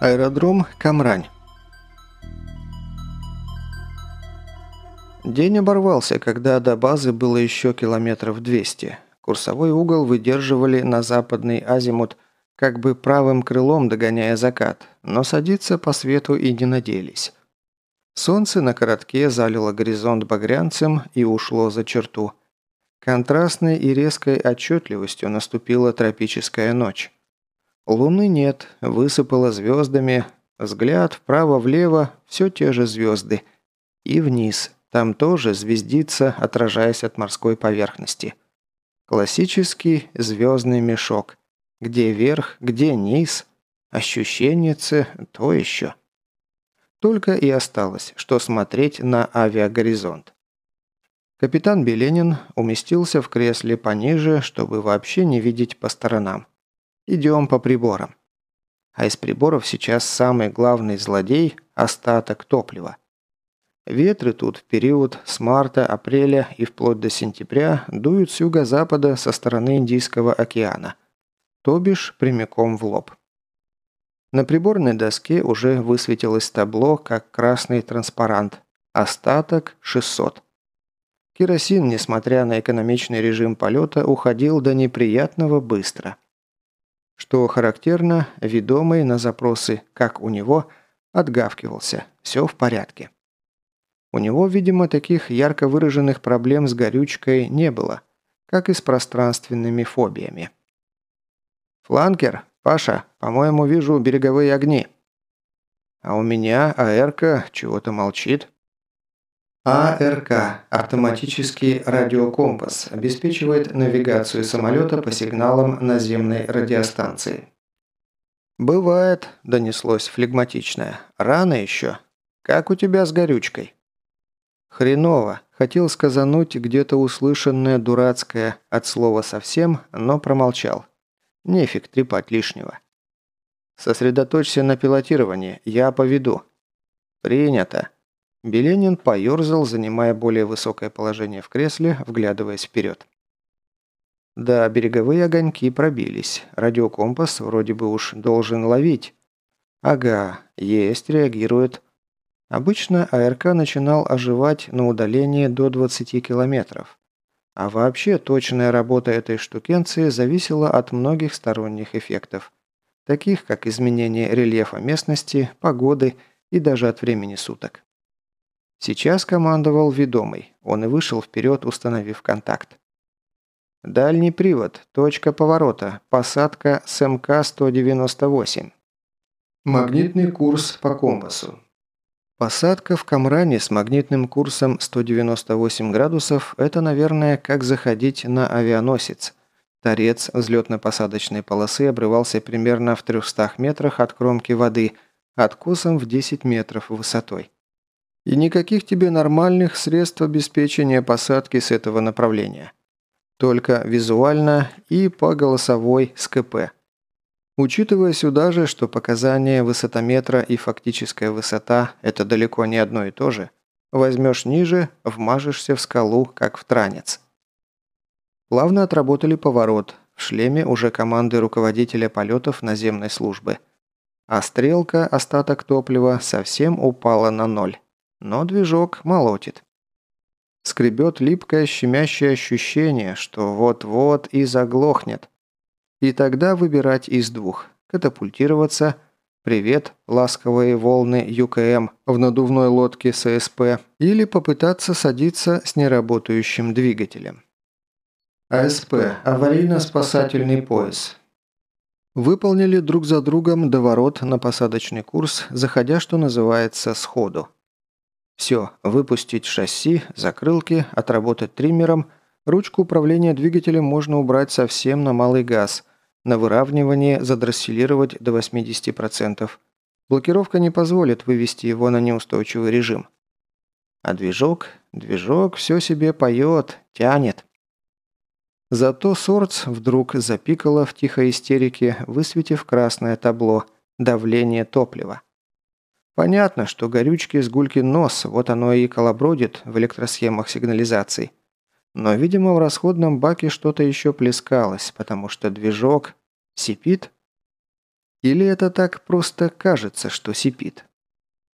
Аэродром Камрань. День оборвался, когда до базы было еще километров 200. Курсовой угол выдерживали на западный азимут, как бы правым крылом догоняя закат, но садиться по свету и не надеялись. Солнце на коротке залило горизонт багрянцем и ушло за черту. Контрастной и резкой отчетливостью наступила тропическая ночь. Луны нет, высыпало звездами. Взгляд вправо-влево – все те же звезды. И вниз, там тоже звездится, отражаясь от морской поверхности. Классический звездный мешок. Где верх, где низ. Ощущенницы – то еще. Только и осталось, что смотреть на авиагоризонт. Капитан Беленин уместился в кресле пониже, чтобы вообще не видеть по сторонам. Идем по приборам. А из приборов сейчас самый главный злодей – остаток топлива. Ветры тут в период с марта, апреля и вплоть до сентября дуют с юго-запада со стороны Индийского океана, то бишь прямиком в лоб. На приборной доске уже высветилось табло, как красный транспарант. Остаток 600. Керосин, несмотря на экономичный режим полета, уходил до неприятного быстро. Что характерно, ведомый на запросы «как у него» отгавкивался. Все в порядке. У него, видимо, таких ярко выраженных проблем с горючкой не было, как и с пространственными фобиями. «Фланкер, Паша, по-моему, вижу береговые огни». «А у меня АРК чего-то молчит». АРК – автоматический радиокомпас, обеспечивает навигацию самолета по сигналам наземной радиостанции. «Бывает», – донеслось флегматичное. «Рано еще. Как у тебя с горючкой?» «Хреново», – хотел сказануть где-то услышанное дурацкое от слова совсем, но промолчал. Нефиг трепать лишнего. «Сосредоточься на пилотировании, я поведу». «Принято». Беленин поерзал, занимая более высокое положение в кресле, вглядываясь вперед. Да, береговые огоньки пробились. Радиокомпас вроде бы уж должен ловить. Ага, есть, реагирует. Обычно АРК начинал оживать на удалении до 20 километров. А вообще точная работа этой штукенции зависела от многих сторонних эффектов, таких как изменение рельефа местности, погоды и даже от времени суток. Сейчас командовал ведомый. Он и вышел вперед, установив контакт. Дальний привод. Точка поворота. Посадка с МК-198. Магнитный курс по компасу. Посадка в Камране с магнитным курсом 198 градусов – это, наверное, как заходить на авианосец. Торец взлетно-посадочной полосы обрывался примерно в 300 метрах от кромки воды, откосом в 10 метров высотой. И никаких тебе нормальных средств обеспечения посадки с этого направления. Только визуально и по голосовой с КП. Учитывая сюда же, что показания высотометра и фактическая высота – это далеко не одно и то же, возьмешь ниже, вмажешься в скалу, как в транец. Плавно отработали поворот, в шлеме уже команды руководителя полетов наземной службы. А стрелка, остаток топлива, совсем упала на ноль но движок молотит. Скребет липкое щемящее ощущение, что вот-вот и заглохнет. И тогда выбирать из двух – катапультироваться «Привет, ласковые волны ЮКМ» в надувной лодке ССП или попытаться садиться с неработающим двигателем. АСП – аварийно-спасательный пояс. Выполнили друг за другом доворот на посадочный курс, заходя, что называется, сходу. Все, выпустить шасси, закрылки, отработать триммером, ручку управления двигателем можно убрать совсем на малый газ, на выравнивание задросселировать до 80%. Блокировка не позволит вывести его на неустойчивый режим. А движок, движок все себе поет, тянет. Зато Сорц вдруг запикало в тихой истерике, высветив красное табло «Давление топлива». Понятно, что горючки с гулькин нос, вот оно и колобродит в электросхемах сигнализации. Но, видимо, в расходном баке что-то еще плескалось, потому что движок сипит. Или это так просто кажется, что сипит?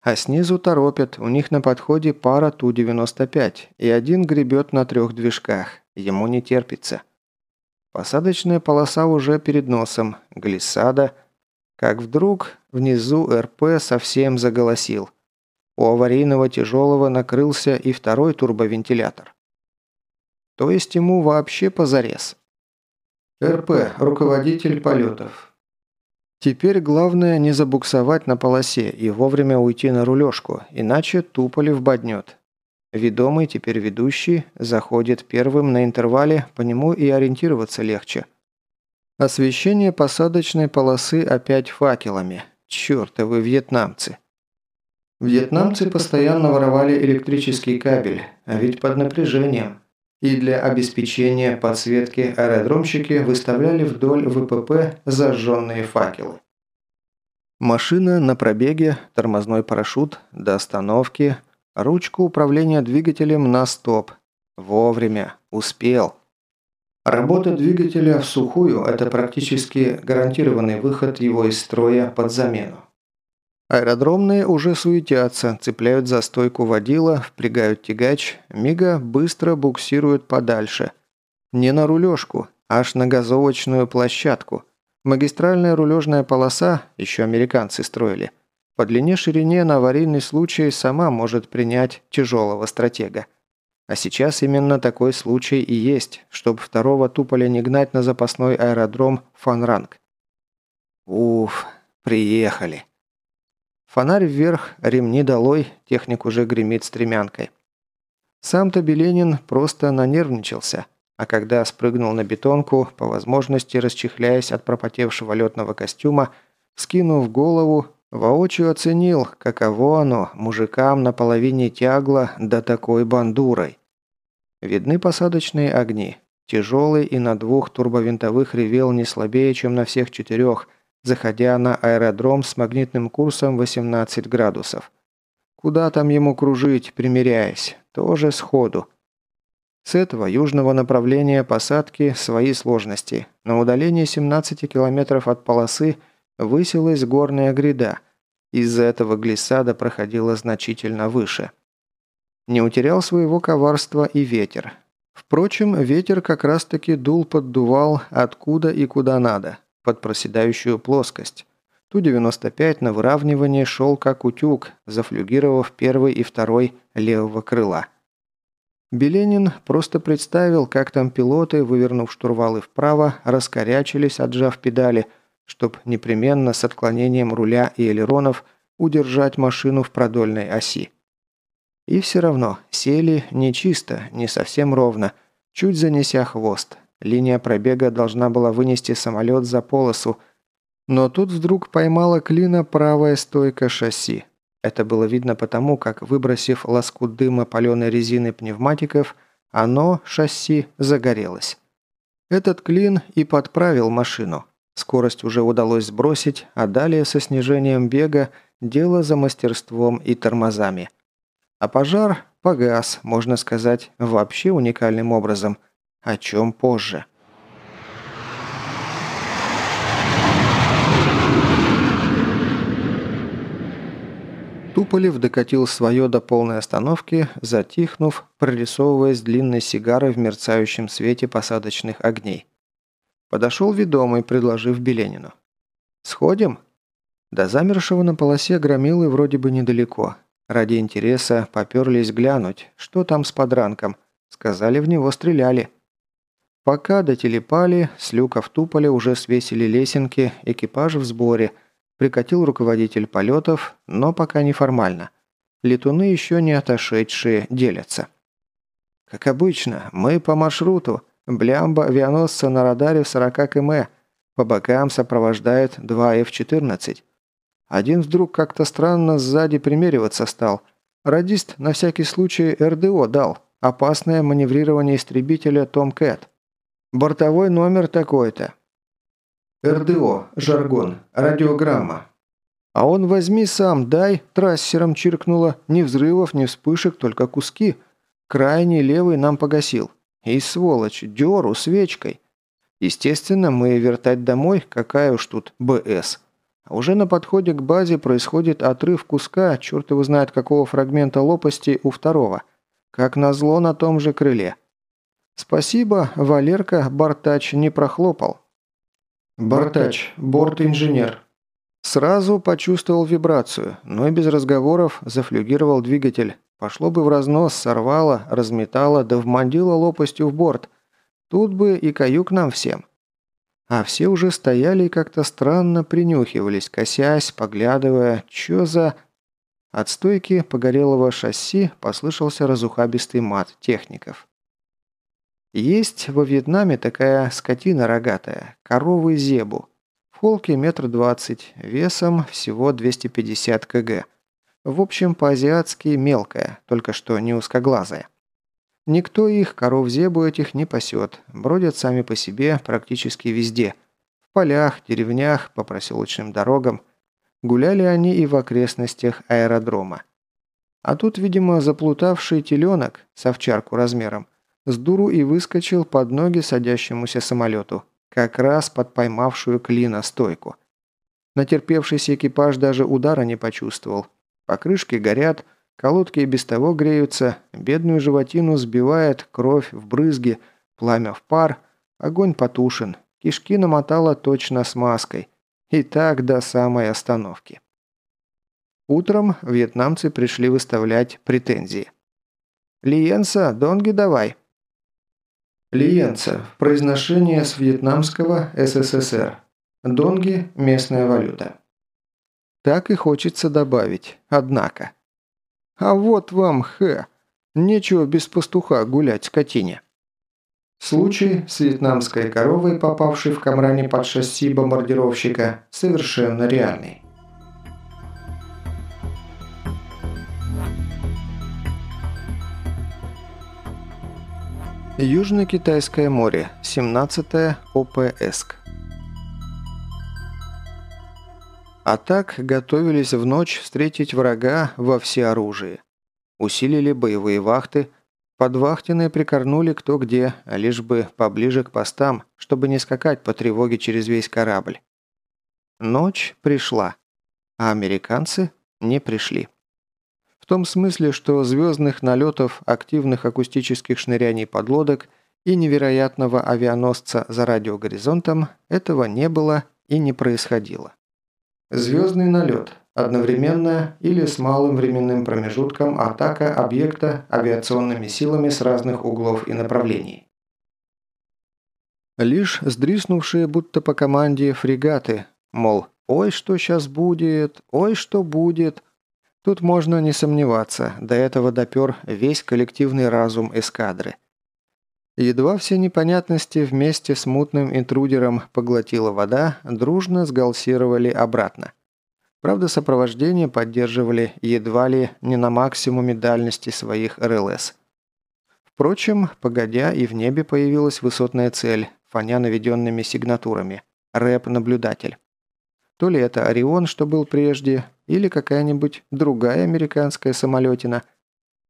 А снизу торопят, у них на подходе пара Ту-95, и один гребет на трех движках, ему не терпится. Посадочная полоса уже перед носом, глиссада. Как вдруг внизу РП совсем заголосил. У аварийного тяжелого накрылся и второй турбовентилятор. То есть ему вообще позарез. РП, руководитель полетов. Теперь главное не забуксовать на полосе и вовремя уйти на рулежку, иначе Туполев боднет. Ведомый, теперь ведущий, заходит первым на интервале, по нему и ориентироваться легче. Освещение посадочной полосы опять факелами. Чёртовы вьетнамцы. Вьетнамцы постоянно воровали электрический кабель, а ведь под напряжением. И для обеспечения подсветки аэродромщики выставляли вдоль ВПП зажженные факелы. Машина на пробеге, тормозной парашют, до остановки, ручку управления двигателем на стоп. Вовремя. Успел. Работа двигателя в сухую – это практически гарантированный выход его из строя под замену. Аэродромные уже суетятся, цепляют за стойку водила, впрягают тягач, мига быстро буксируют подальше. Не на рулежку, аж на газовочную площадку. Магистральная рулежная полоса, еще американцы строили, по длине-ширине на аварийный случай сама может принять тяжелого стратега. А сейчас именно такой случай и есть, чтобы второго туполя не гнать на запасной аэродром Фанранг. Уф, приехали. Фонарь вверх, ремни долой, техник уже гремит стремянкой. Сам-то Беленин просто нанервничался, а когда спрыгнул на бетонку, по возможности расчехляясь от пропотевшего летного костюма, скинув голову, воочию оценил, каково оно мужикам на половине тягла да такой бандурой. Видны посадочные огни. Тяжелый и на двух турбовинтовых ревел не слабее, чем на всех четырех, заходя на аэродром с магнитным курсом 18 градусов. Куда там ему кружить, примеряясь? Тоже сходу. С этого южного направления посадки свои сложности. На удалении 17 километров от полосы высилась горная гряда. Из-за этого глиссада проходила значительно выше. Не утерял своего коварства и ветер. Впрочем, ветер как раз-таки дул-поддувал откуда и куда надо под проседающую плоскость. Ту-95 на выравнивании шел как утюг, зафлюгировав первый и второй левого крыла. Беленин просто представил, как там пилоты, вывернув штурвалы вправо, раскорячились, отжав педали, чтобы непременно с отклонением руля и элеронов удержать машину в продольной оси. И все равно сели не чисто, не совсем ровно, чуть занеся хвост, Линия пробега должна была вынести самолет за полосу, но тут вдруг поймала клина правая стойка шасси. Это было видно потому, как, выбросив лоскут дыма паленой резины пневматиков, оно, шасси, загорелось. Этот клин и подправил машину. Скорость уже удалось сбросить, а далее со снижением бега дело за мастерством и тормозами. А пожар погас, можно сказать, вообще уникальным образом – о чем позже. Туполев докатил свое до полной остановки, затихнув, прорисовываясь длинной сигарой в мерцающем свете посадочных огней. Подошел ведомый, предложив Беленину. «Сходим?» До замершего на полосе громилы вроде бы недалеко. Ради интереса поперлись глянуть, что там с подранком. Сказали, в него стреляли. Пока дотелепали, с люков туполя уже свесили лесенки, экипаж в сборе. Прикатил руководитель полетов, но пока неформально. Летуны еще не отошедшие делятся. Как обычно, мы по маршруту. Блямба авианосца на радаре в 40 км. По бокам сопровождает два F-14. Один вдруг как-то странно сзади примериваться стал. Радист на всякий случай РДО дал. Опасное маневрирование истребителя Том Кэт. Бортовой номер такой-то. РДО, жаргон, радиограмма. А он возьми сам, дай, трассером чиркнуло. Ни взрывов, ни вспышек, только куски. Крайний левый нам погасил. И сволочь, дёру свечкой. Естественно, мы вертать домой, какая уж тут БС. А уже на подходе к базе происходит отрыв куска, черт его знает какого фрагмента лопасти у второго. Как назло на том же крыле. Спасибо, Валерка Бартач не прохлопал. Бартач, борт-инженер. Сразу почувствовал вибрацию, но и без разговоров зафлюгировал двигатель. Пошло бы в разнос, сорвало, разметало, да вмандило лопастью в борт. Тут бы и каюк нам всем. А все уже стояли и как-то странно принюхивались, косясь, поглядывая, чё за... От стойки погорелого шасси послышался разухабистый мат техников. Есть во Вьетнаме такая скотина рогатая, коровы зебу. В холке метр двадцать, весом всего 250 кг. В общем, по-азиатски мелкая, только что не узкоглазая. Никто их, коров зебу этих, не пасет, бродят сами по себе практически везде. В полях, деревнях, по проселочным дорогам. Гуляли они и в окрестностях аэродрома. А тут, видимо, заплутавший теленок с овчарку размером с дуру и выскочил под ноги садящемуся самолету, как раз под поймавшую клина стойку. Натерпевшийся экипаж даже удара не почувствовал. Покрышки горят, колодки и без того греются, бедную животину сбивает кровь в брызги, пламя в пар, огонь потушен, кишки намотала точно смазкой. И так до самой остановки. Утром вьетнамцы пришли выставлять претензии. «Лиенса, донги давай!» Лиенца – произношение с вьетнамского СССР. Донги – местная валюта. Так и хочется добавить, однако. А вот вам, хэ, нечего без пастуха гулять скотине. Случай с вьетнамской коровой, попавшей в камране под шасси бомбардировщика, совершенно реальный. Южно-Китайское море, 17 ОПСК. А так готовились в ночь встретить врага во всеоружии. Усилили боевые вахты, подвахтенные прикорнули кто где, лишь бы поближе к постам, чтобы не скакать по тревоге через весь корабль. Ночь пришла, а американцы не пришли. В том смысле, что звездных налетов активных акустических шныряний подлодок и невероятного авианосца за радиогоризонтом этого не было и не происходило. Звездный налет. Одновременно или с малым временным промежутком атака объекта авиационными силами с разных углов и направлений. Лишь сдриснувшие будто по команде фрегаты, мол, «Ой, что сейчас будет? Ой, что будет?» Тут можно не сомневаться, до этого допер весь коллективный разум эскадры. Едва все непонятности вместе с мутным интрудером поглотила вода, дружно сгалсировали обратно. Правда, сопровождение поддерживали едва ли не на максимуме дальности своих РЛС. Впрочем, погодя, и в небе появилась высотная цель, фоня наведенными сигнатурами – рэп-наблюдатель. То ли это «Орион», что был прежде, или какая-нибудь другая американская самолетина.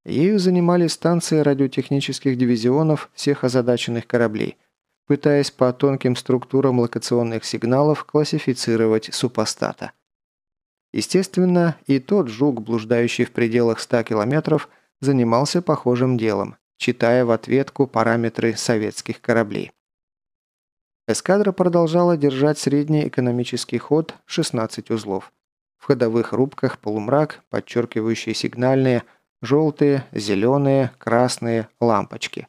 Ею занимались станции радиотехнических дивизионов всех озадаченных кораблей, пытаясь по тонким структурам локационных сигналов классифицировать супостата. Естественно, и тот жук, блуждающий в пределах 100 километров, занимался похожим делом, читая в ответку параметры советских кораблей. Эскадра продолжала держать средний экономический ход 16 узлов. В ходовых рубках полумрак, подчеркивающие сигнальные, желтые, зеленые, красные лампочки.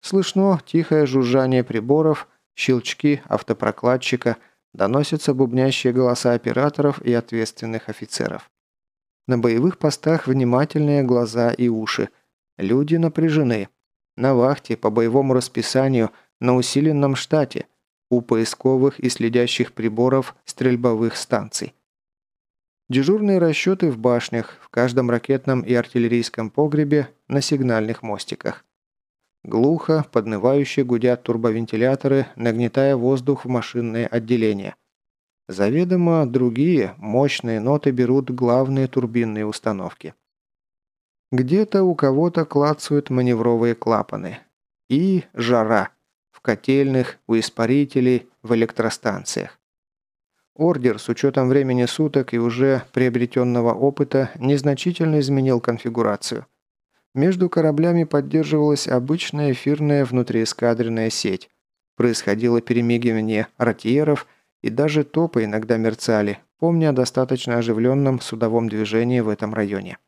Слышно тихое жужжание приборов, щелчки автопрокладчика, доносятся бубнящие голоса операторов и ответственных офицеров. На боевых постах внимательные глаза и уши. Люди напряжены. На вахте, по боевому расписанию, на усиленном штате, у поисковых и следящих приборов стрельбовых станций. Дежурные расчеты в башнях, в каждом ракетном и артиллерийском погребе, на сигнальных мостиках. Глухо, поднывающе гудят турбовентиляторы, нагнетая воздух в машинное отделение. Заведомо другие, мощные ноты берут главные турбинные установки. Где-то у кого-то клацают маневровые клапаны. И жара. В котельных, у испарителей, в электростанциях. Ордер с учетом времени суток и уже приобретенного опыта незначительно изменил конфигурацию. Между кораблями поддерживалась обычная эфирная внутриэскадренная сеть. Происходило перемигивание ротиеров, и даже топы иногда мерцали, помня о достаточно оживленном судовом движении в этом районе.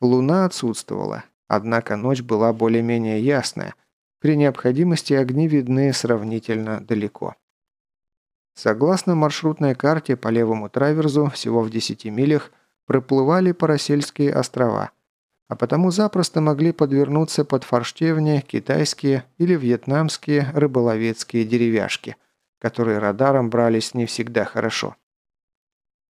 Луна отсутствовала, однако ночь была более-менее ясная. При необходимости огни видны сравнительно далеко. Согласно маршрутной карте по левому траверзу, всего в 10 милях, проплывали Парасельские острова, а потому запросто могли подвернуться под форштевни китайские или вьетнамские рыболовецкие деревяшки, которые радаром брались не всегда хорошо.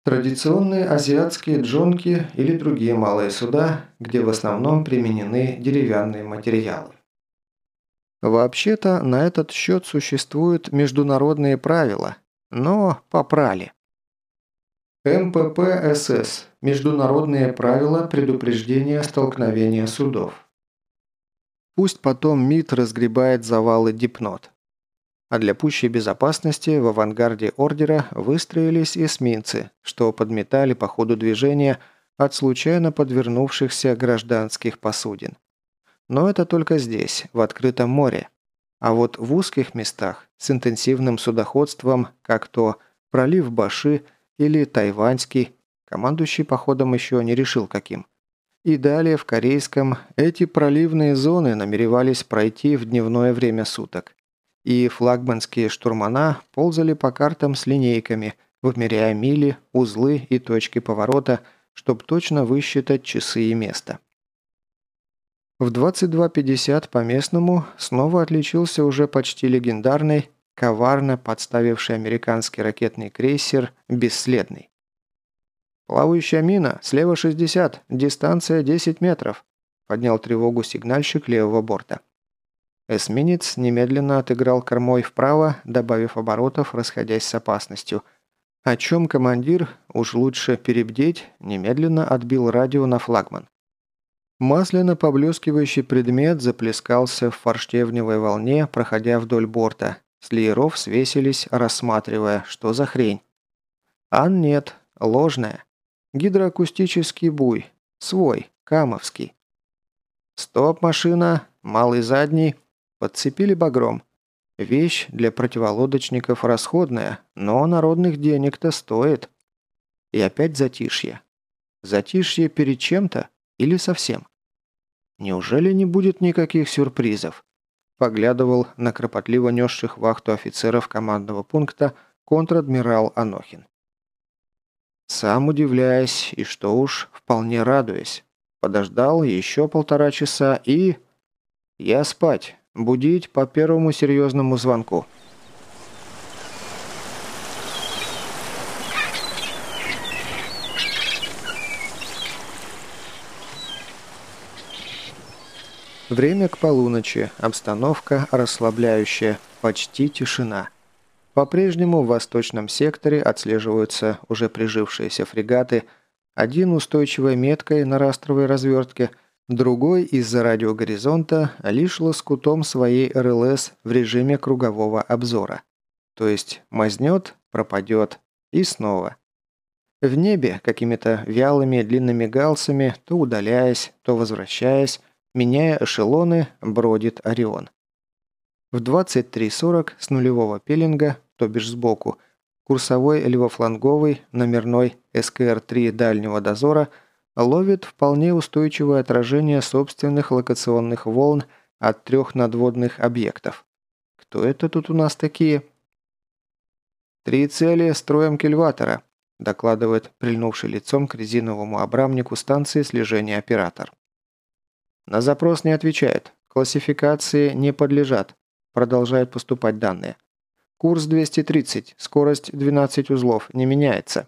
Традиционные азиатские джонки или другие малые суда, где в основном применены деревянные материалы. Вообще-то на этот счет существуют международные правила, но попрали. МПП-СС – Международные правила предупреждения столкновения судов. Пусть потом МИД разгребает завалы Дипнот. А для пущей безопасности в авангарде ордера выстроились эсминцы, что подметали по ходу движения от случайно подвернувшихся гражданских посудин. Но это только здесь, в открытом море. А вот в узких местах с интенсивным судоходством, как то пролив Баши или Тайваньский, командующий походом еще не решил каким. И далее в Корейском эти проливные зоны намеревались пройти в дневное время суток. И флагманские штурмана ползали по картам с линейками, вымеряя мили, узлы и точки поворота, чтобы точно высчитать часы и место. В 22.50 по местному снова отличился уже почти легендарный, коварно подставивший американский ракетный крейсер «Бесследный». «Плавающая мина, слева 60, дистанция 10 метров», поднял тревогу сигнальщик левого борта. Эсминец немедленно отыграл кормой вправо, добавив оборотов, расходясь с опасностью. О чем командир, уж лучше перебдеть, немедленно отбил радио на флагман. Масляно поблескивающий предмет заплескался в форштевневой волне, проходя вдоль борта. С свесились, рассматривая, что за хрень. Ан нет, ложная. Гидроакустический буй. Свой, камовский. Стоп, машина, малый задний. Подцепили багром. Вещь для противолодочников расходная, но народных денег-то стоит. И опять затишье. Затишье перед чем-то или совсем? Неужели не будет никаких сюрпризов? Поглядывал на кропотливо несших вахту офицеров командного пункта контр-адмирал Анохин. Сам удивляясь и что уж, вполне радуясь. Подождал еще полтора часа и... Я спать. Будить по первому серьезному звонку. Время к полуночи, обстановка расслабляющая, почти тишина. По-прежнему в восточном секторе отслеживаются уже прижившиеся фрегаты, один устойчивой меткой на растровой развертке, другой из-за радиогоризонта лишь лоскутом своей РЛС в режиме кругового обзора. То есть мазнет, пропадет и снова. В небе какими-то вялыми длинными галсами, то удаляясь, то возвращаясь, Меняя эшелоны, бродит Орион. В 23.40 с нулевого пеленга, то бишь сбоку, курсовой левофланговый номерной СКР-3 дальнего дозора ловит вполне устойчивое отражение собственных локационных волн от трех надводных объектов. Кто это тут у нас такие? «Три цели строем кильватора», докладывает прильнувший лицом к резиновому обрамнику станции слежения оператор. На запрос не отвечает. Классификации не подлежат. Продолжают поступать данные. Курс 230, скорость 12 узлов, не меняется.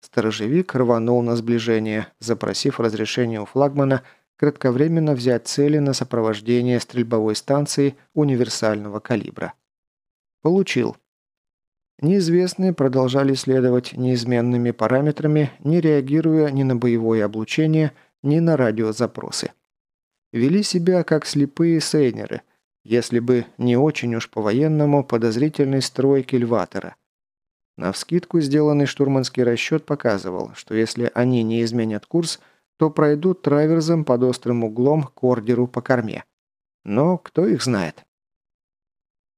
Сторожевик рванул на сближение, запросив разрешение у флагмана кратковременно взять цели на сопровождение стрельбовой станции универсального калибра. Получил. Неизвестные продолжали следовать неизменными параметрами, не реагируя ни на боевое облучение, ни на радиозапросы вели себя как слепые сейнеры, если бы не очень уж по-военному подозрительный строй кильватора. Навскидку сделанный штурманский расчет показывал, что если они не изменят курс, то пройдут траверзом под острым углом к ордеру по корме. Но кто их знает?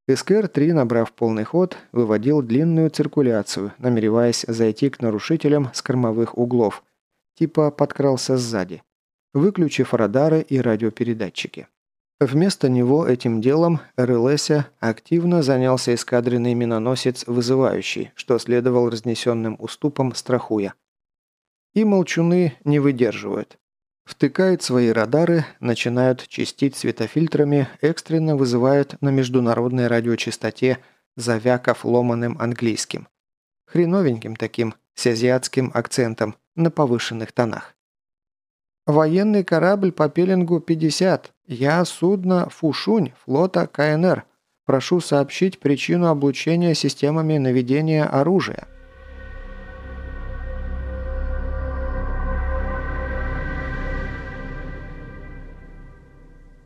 СКР-3, набрав полный ход, выводил длинную циркуляцию, намереваясь зайти к нарушителям с кормовых углов, типа подкрался сзади, выключив радары и радиопередатчики. Вместо него этим делом РЛС активно занялся эскадренный миноносец «Вызывающий», что следовал разнесенным уступам, страхуя. И молчуны не выдерживают. Втыкают свои радары, начинают чистить светофильтрами, экстренно вызывают на международной радиочастоте, завяков ломаным английским. Хреновеньким таким, с азиатским акцентом, на повышенных тонах. Военный корабль по пеленгу 50. Я судно «Фушунь» флота КНР. Прошу сообщить причину облучения системами наведения оружия.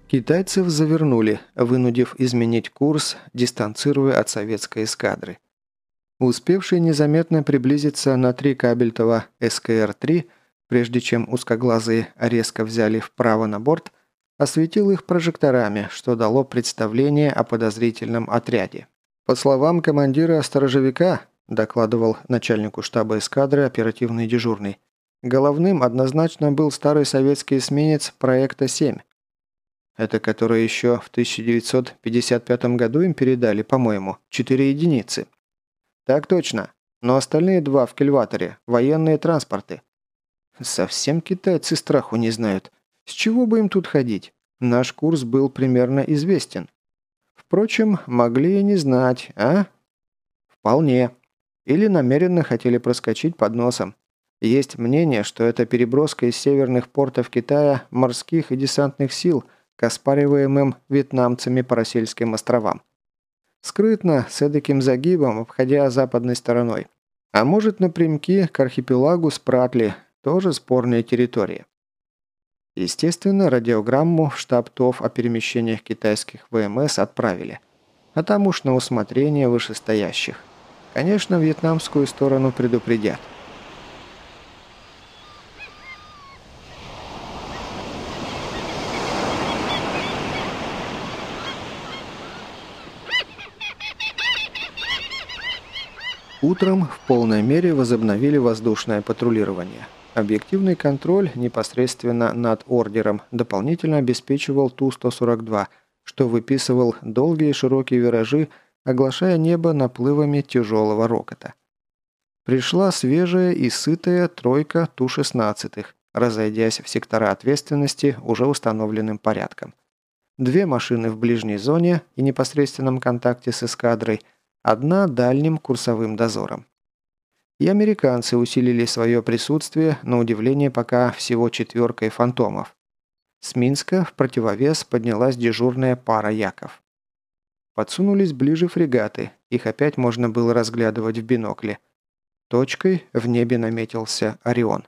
Китайцев завернули, вынудив изменить курс, дистанцируя от советской эскадры. Успевший незаметно приблизиться на три кабельтова СКР-3 – прежде чем узкоглазые резко взяли вправо на борт, осветил их прожекторами, что дало представление о подозрительном отряде. По словам командира сторожевика, докладывал начальнику штаба эскадры оперативный дежурный, головным однозначно был старый советский эсминец проекта 7. Это который еще в 1955 году им передали, по-моему, 4 единицы. Так точно. Но остальные два в кельваторе – военные транспорты. Совсем китайцы страху не знают. С чего бы им тут ходить? Наш курс был примерно известен. Впрочем, могли и не знать, а? Вполне. Или намеренно хотели проскочить под носом. Есть мнение, что это переброска из северных портов Китая морских и десантных сил к оспариваемым вьетнамцами по Россельским островам. Скрытно, с эдаким загибом, обходя западной стороной. А может напрямки к архипелагу Спратли, тоже спорная территория. Естественно, радиограмму в штаб ТОВ о перемещениях китайских ВМС отправили. А там уж на усмотрение вышестоящих. Конечно, вьетнамскую сторону предупредят. Утром в полной мере возобновили воздушное патрулирование – Объективный контроль непосредственно над ордером дополнительно обеспечивал Ту-142, что выписывал долгие широкие виражи, оглашая небо наплывами тяжелого рокота. Пришла свежая и сытая тройка Ту-16, разойдясь в сектора ответственности уже установленным порядком. Две машины в ближней зоне и непосредственном контакте с эскадрой, одна дальним курсовым дозором и американцы усилили свое присутствие, на удивление пока всего четверкой фантомов. С Минска в противовес поднялась дежурная пара Яков. Подсунулись ближе фрегаты, их опять можно было разглядывать в бинокле. Точкой в небе наметился Орион.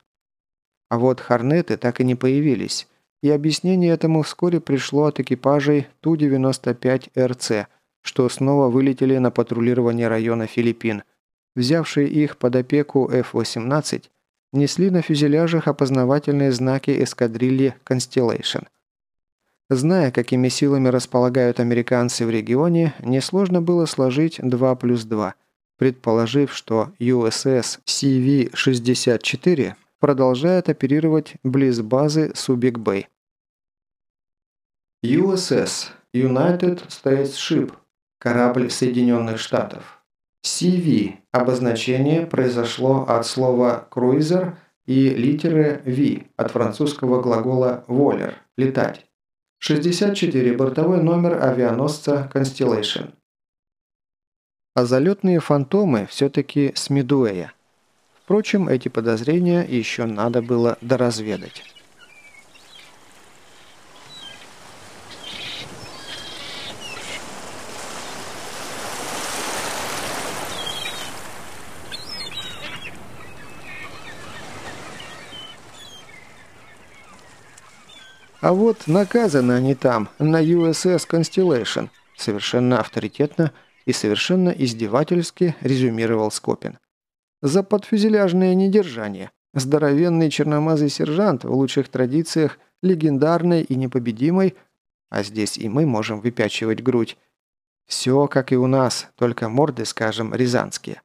А вот хорнеты так и не появились, и объяснение этому вскоре пришло от экипажей Ту-95РЦ, что снова вылетели на патрулирование района Филиппин – взявшие их под опеку F-18, несли на фюзеляжах опознавательные знаки эскадрильи Constellation. Зная, какими силами располагают американцы в регионе, несложно было сложить 2 плюс 2, предположив, что USS CV-64 продолжает оперировать близ базы Субик-Бэй. USS – United States Ship – корабль Соединенных Штатов. CV – обозначение произошло от слова «круизер» и литеры V от французского глагола «voler» – «летать». 64 – бортовой номер авианосца Constellation. А залетные фантомы все-таки с Мидуэя. Впрочем, эти подозрения еще надо было доразведать. А вот наказаны они там, на USS Constellation, совершенно авторитетно и совершенно издевательски резюмировал Скопин. «За подфюзеляжное недержание. Здоровенный черномазый сержант в лучших традициях, легендарной и непобедимой, а здесь и мы можем выпячивать грудь. Все как и у нас, только морды, скажем, рязанские.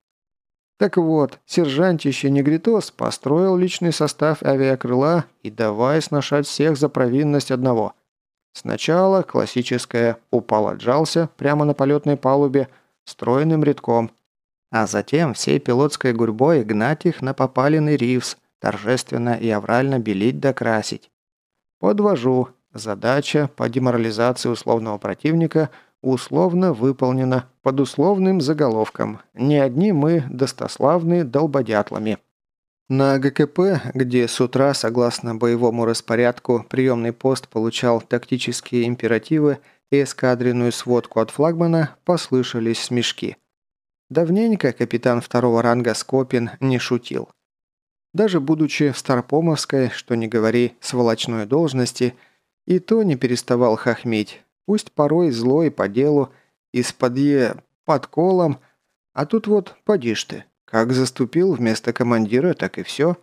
Так вот, сержантище Негритос построил личный состав авиакрыла и давай сношать всех за провинность одного. Сначала классическое «упал отжался» прямо на полетной палубе, стройным рядком, а затем всей пилотской гурьбой гнать их на попаленный ривс, торжественно и аврально белить да красить. Подвожу. Задача по деморализации условного противника – условно выполнено под условным заголовком «Не одни мы достославны долбодятлами». На ГКП, где с утра, согласно боевому распорядку, приемный пост получал тактические императивы и эскадренную сводку от флагмана, послышались смешки. Давненько капитан второго ранга Скопин не шутил. Даже будучи в Старпомовской, что не говори, сволочной должности, и то не переставал хохмить, Пусть порой злой по делу, из-под е... под колом, а тут вот поди ж ты. Как заступил вместо командира, так и все.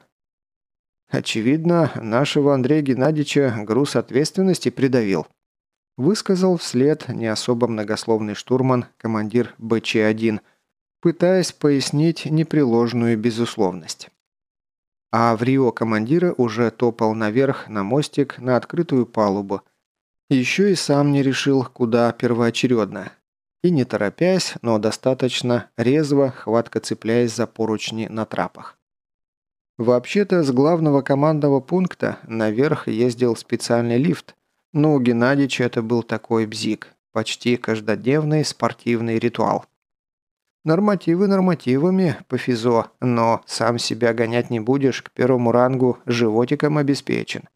Очевидно, нашего Андрея Геннадьевича груз ответственности придавил. Высказал вслед не особо многословный штурман, командир БЧ-1, пытаясь пояснить непреложную безусловность. А в Рио командира уже топал наверх на мостик на открытую палубу – еще и сам не решил, куда первоочередно. И не торопясь, но достаточно резво, хватко цепляясь за поручни на трапах. Вообще-то с главного командного пункта наверх ездил специальный лифт, но у Геннадьевича это был такой бзик, почти каждодневный спортивный ритуал. Нормативы нормативами по физо, но сам себя гонять не будешь, к первому рангу животиком обеспечен.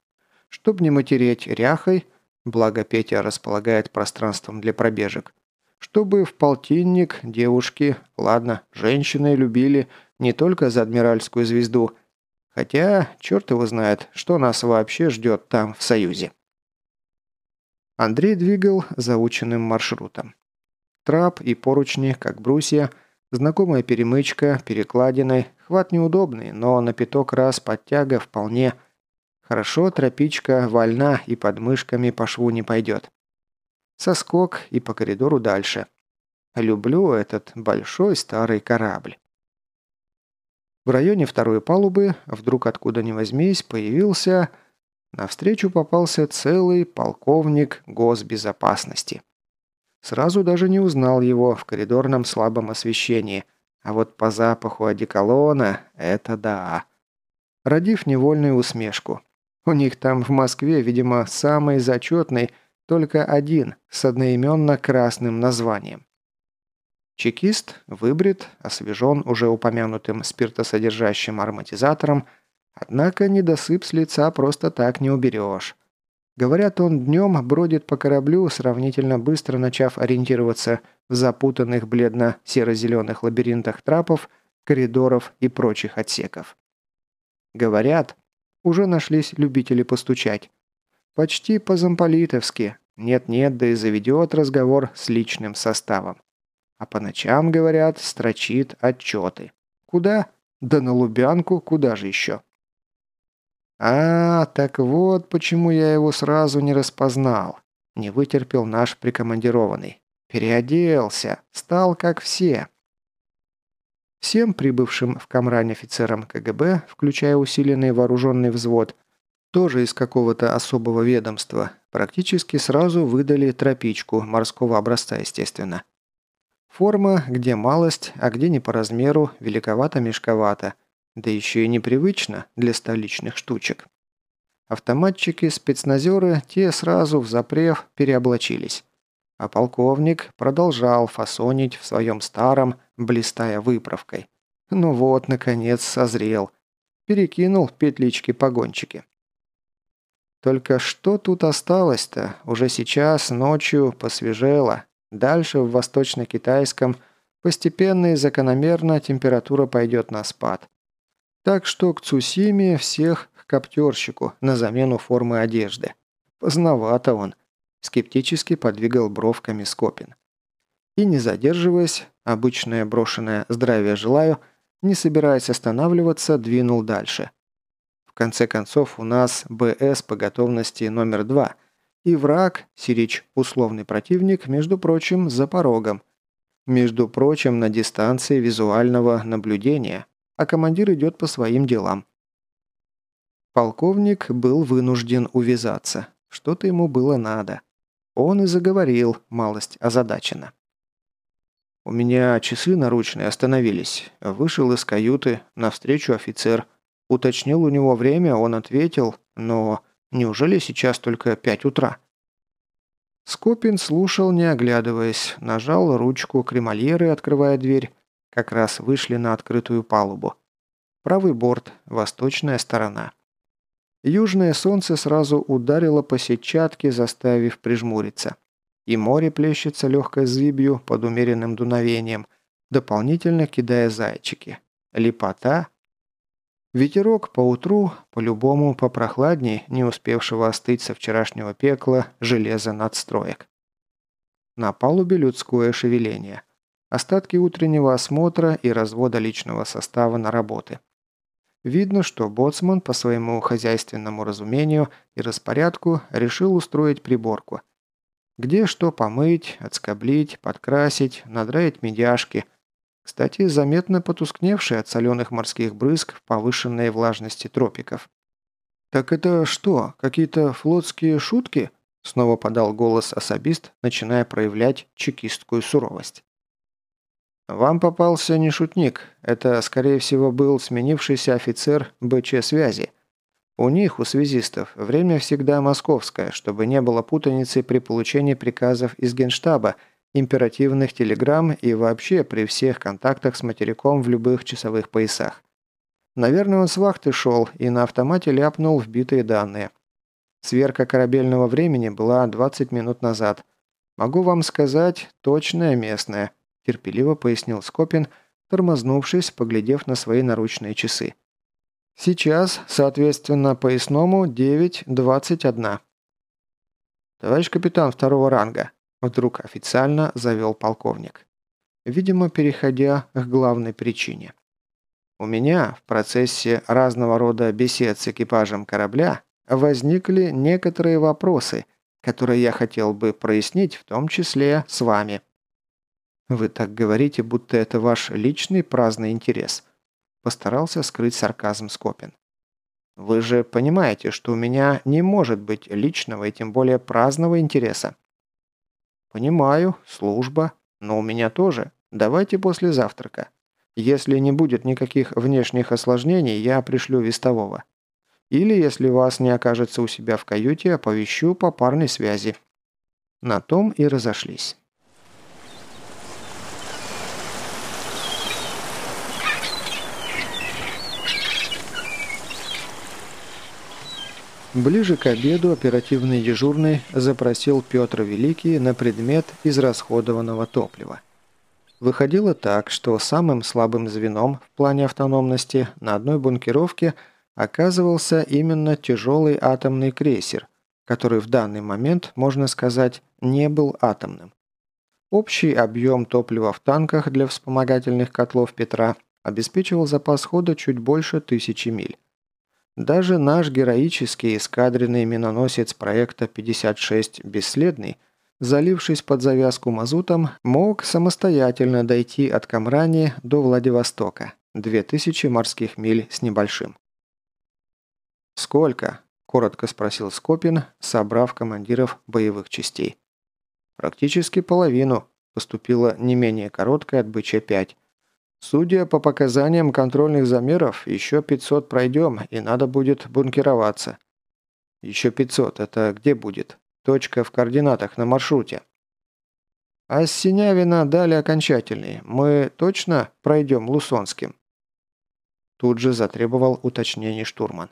Чтоб не матереть ряхой – благо Петя располагает пространством для пробежек, чтобы в полтинник девушки, ладно, женщины любили не только за адмиральскую звезду, хотя черт его знает, что нас вообще ждет там, в Союзе. Андрей двигал заученным маршрутом. Трап и поручни, как брусья, знакомая перемычка, перекладины, хват неудобный, но на пяток раз подтяга вполне – Хорошо, тропичка вольна и под мышками по шву не пойдет. Соскок и по коридору дальше. Люблю этот большой старый корабль. В районе второй палубы, вдруг откуда ни возьмись, появился... Навстречу попался целый полковник госбезопасности. Сразу даже не узнал его в коридорном слабом освещении, а вот по запаху одеколона – это да. Родив невольную усмешку. У них там в Москве, видимо, самый зачетный, только один, с одноименно красным названием. Чекист выбрит, освежен уже упомянутым спиртосодержащим ароматизатором, однако недосып с лица просто так не уберешь. Говорят, он днем бродит по кораблю, сравнительно быстро начав ориентироваться в запутанных бледно-серо-зеленых лабиринтах трапов, коридоров и прочих отсеков. Говорят, уже нашлись любители постучать. Почти по-замполитовски. Нет-нет, да и заведет разговор с личным составом. А по ночам, говорят, строчит отчеты. Куда? Да на Лубянку, куда же еще? А, так вот почему я его сразу не распознал. Не вытерпел наш прикомандированный. Переоделся, стал как все. Всем прибывшим в Камрань офицерам КГБ, включая усиленный вооруженный взвод, тоже из какого-то особого ведомства, практически сразу выдали тропичку, морского образца, естественно. Форма, где малость, а где не по размеру, великовато-мешковато, да еще и непривычно для столичных штучек. Автоматчики-спецназеры, те сразу в запрев переоблачились. А полковник продолжал фасонить в своем старом, блистая выправкой. Ну вот, наконец, созрел. Перекинул петлички-погончики. Только что тут осталось-то? Уже сейчас, ночью, посвежело. Дальше, в восточно-китайском, постепенно и закономерно температура пойдет на спад. Так что к Цусиме всех к коптерщику на замену формы одежды. Поздновато он. Скептически подвигал бровками Скопин. и, не задерживаясь, обычное брошенное «здравия желаю», не собираясь останавливаться, двинул дальше. В конце концов, у нас БС по готовности номер два, и враг, Сирич, условный противник, между прочим, за порогом. Между прочим, на дистанции визуального наблюдения, а командир идет по своим делам. Полковник был вынужден увязаться. Что-то ему было надо. Он и заговорил, малость озадаченно. У меня часы наручные остановились. Вышел из каюты, навстречу офицер. Уточнил у него время, он ответил, но неужели сейчас только пять утра? Скопин слушал, не оглядываясь, нажал ручку кремольеры, открывая дверь. Как раз вышли на открытую палубу. Правый борт, восточная сторона. Южное солнце сразу ударило по сетчатке, заставив прижмуриться и море плещется легкой зыбью под умеренным дуновением, дополнительно кидая зайчики. Лепота. Ветерок поутру, по-любому попрохладней, не успевшего остыть со вчерашнего пекла, железа надстроек. На палубе людское шевеление. Остатки утреннего осмотра и развода личного состава на работы. Видно, что боцман по своему хозяйственному разумению и распорядку решил устроить приборку – где что помыть, отскоблить, подкрасить, надраить медяшки. Кстати, заметно потускневшие от соленых морских брызг в повышенной влажности тропиков. «Так это что, какие-то флотские шутки?» Снова подал голос особист, начиная проявлять чекистскую суровость. «Вам попался не шутник. Это, скорее всего, был сменившийся офицер БЧ-связи. У них, у связистов, время всегда московское, чтобы не было путаницы при получении приказов из генштаба, императивных телеграмм и вообще при всех контактах с материком в любых часовых поясах. Наверное, он с вахты шел и на автомате ляпнул вбитые данные. Сверка корабельного времени была 20 минут назад. Могу вам сказать, точное местное, терпеливо пояснил Скопин, тормознувшись, поглядев на свои наручные часы. Сейчас, соответственно, поясному 9.21. Товарищ капитан второго ранга, вдруг официально завел полковник. Видимо, переходя к главной причине. У меня в процессе разного рода бесед с экипажем корабля возникли некоторые вопросы, которые я хотел бы прояснить, в том числе с вами. Вы так говорите, будто это ваш личный праздный интерес – Постарался скрыть сарказм Скопин. «Вы же понимаете, что у меня не может быть личного и тем более праздного интереса». «Понимаю, служба, но у меня тоже. Давайте после завтрака. Если не будет никаких внешних осложнений, я пришлю вестового. Или, если вас не окажется у себя в каюте, оповещу по парной связи». На том и разошлись. Ближе к обеду оперативный дежурный запросил Петр Великий на предмет израсходованного топлива. Выходило так, что самым слабым звеном в плане автономности на одной бункеровке оказывался именно тяжелый атомный крейсер, который в данный момент, можно сказать, не был атомным. Общий объем топлива в танках для вспомогательных котлов Петра обеспечивал запас хода чуть больше тысячи миль. Даже наш героический эскадренный миноносец проекта 56 «Бесследный», залившись под завязку мазутом, мог самостоятельно дойти от Камрани до Владивостока, 2000 морских миль с небольшим. «Сколько?» – коротко спросил Скопин, собрав командиров боевых частей. «Практически половину», – поступила не менее короткая от БЧ-5, Судя по показаниям контрольных замеров, еще 500 пройдем, и надо будет бункероваться. Еще 500, это где будет? Точка в координатах на маршруте. А с Синявина дали окончательный. Мы точно пройдем Лусонским? Тут же затребовал уточнений штурман.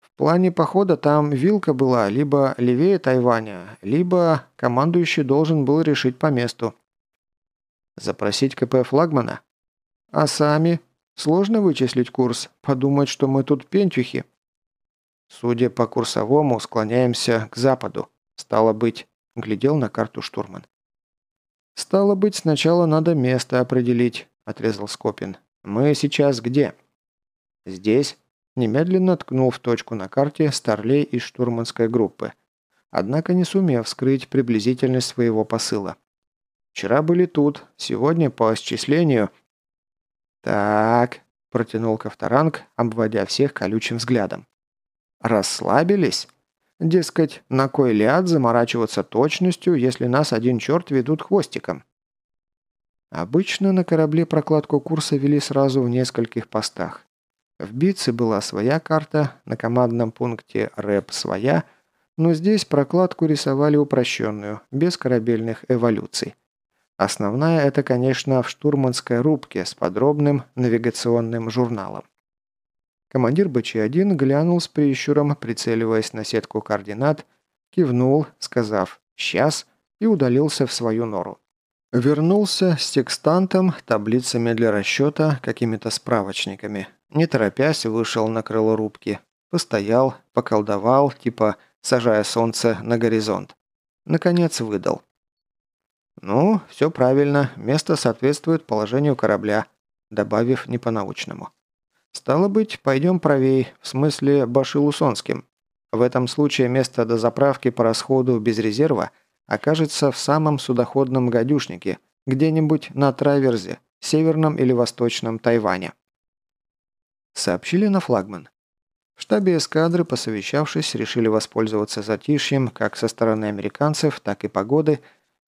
В плане похода там вилка была либо левее Тайваня, либо командующий должен был решить по месту. Запросить КП флагмана? А сами? Сложно вычислить курс, подумать, что мы тут пентюхи. Судя по курсовому, склоняемся к западу. Стало быть, глядел на карту штурман. «Стало быть, сначала надо место определить», – отрезал Скопин. «Мы сейчас где?» «Здесь», – немедленно ткнул в точку на карте Старлей из штурманской группы, однако не сумев скрыть приблизительность своего посыла. «Вчера были тут, сегодня по исчислению...» «Так», – протянул Ковторанг, обводя всех колючим взглядом. «Расслабились?» Дескать, на кой ляд заморачиваться точностью, если нас один черт ведут хвостиком? Обычно на корабле прокладку курса вели сразу в нескольких постах. В Битце была своя карта, на командном пункте РЭП своя, но здесь прокладку рисовали упрощенную, без корабельных эволюций. Основная это, конечно, в штурманской рубке с подробным навигационным журналом. Командир БЧ-1 глянул с прищуром, прицеливаясь на сетку координат, кивнул, сказав «сейчас» и удалился в свою нору. Вернулся с текстантом, таблицами для расчета, какими-то справочниками. Не торопясь, вышел на крыло рубки. Постоял, поколдовал, типа сажая солнце на горизонт. Наконец выдал. «Ну, все правильно, место соответствует положению корабля», добавив не по-научному. «Стало быть, пойдем правей, в смысле Башилусонским. В этом случае место до заправки по расходу без резерва окажется в самом судоходном гадюшнике, где-нибудь на траверзе, северном или восточном Тайване». Сообщили на флагман. В штабе эскадры, посовещавшись, решили воспользоваться затишьем как со стороны американцев, так и погоды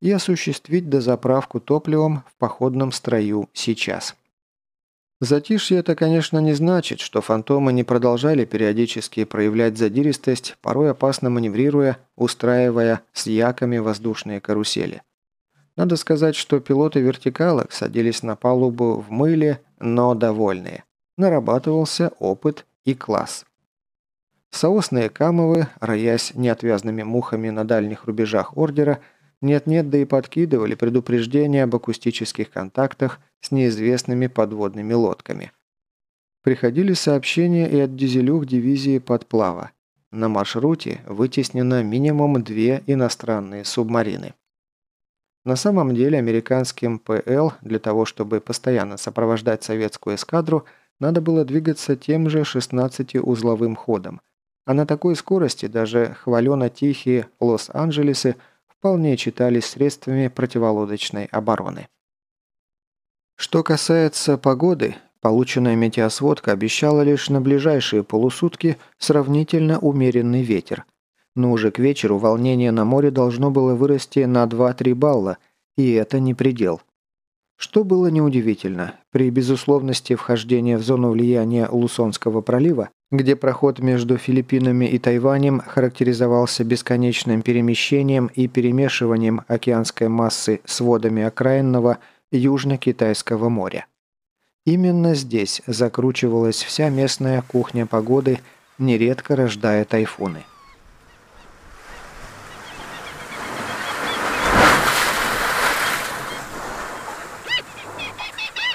и осуществить дозаправку топливом в походном строю сейчас. Затишье это, конечно, не значит, что фантомы не продолжали периодически проявлять задиристость, порой опасно маневрируя, устраивая с яками воздушные карусели. Надо сказать, что пилоты вертикалок садились на палубу в мыле, но довольные. Нарабатывался опыт и класс. Соосные камовы, роясь неотвязными мухами на дальних рубежах ордера, нет-нет, да и подкидывали предупреждения об акустических контактах с неизвестными подводными лодками. Приходили сообщения и от дизелюх дивизии подплава. На маршруте вытеснено минимум две иностранные субмарины. На самом деле американским ПЛ для того, чтобы постоянно сопровождать советскую эскадру, надо было двигаться тем же 16-узловым ходом. А на такой скорости даже хвалено-тихие Лос-Анджелесы – вполне читались средствами противолодочной обороны. Что касается погоды, полученная метеосводка обещала лишь на ближайшие полусутки сравнительно умеренный ветер. Но уже к вечеру волнение на море должно было вырасти на 2-3 балла, и это не предел. Что было неудивительно, при безусловности вхождения в зону влияния Лусонского пролива где проход между Филиппинами и Тайванем характеризовался бесконечным перемещением и перемешиванием океанской массы с водами окраинного Южно-Китайского моря. Именно здесь закручивалась вся местная кухня погоды, нередко рождая тайфуны.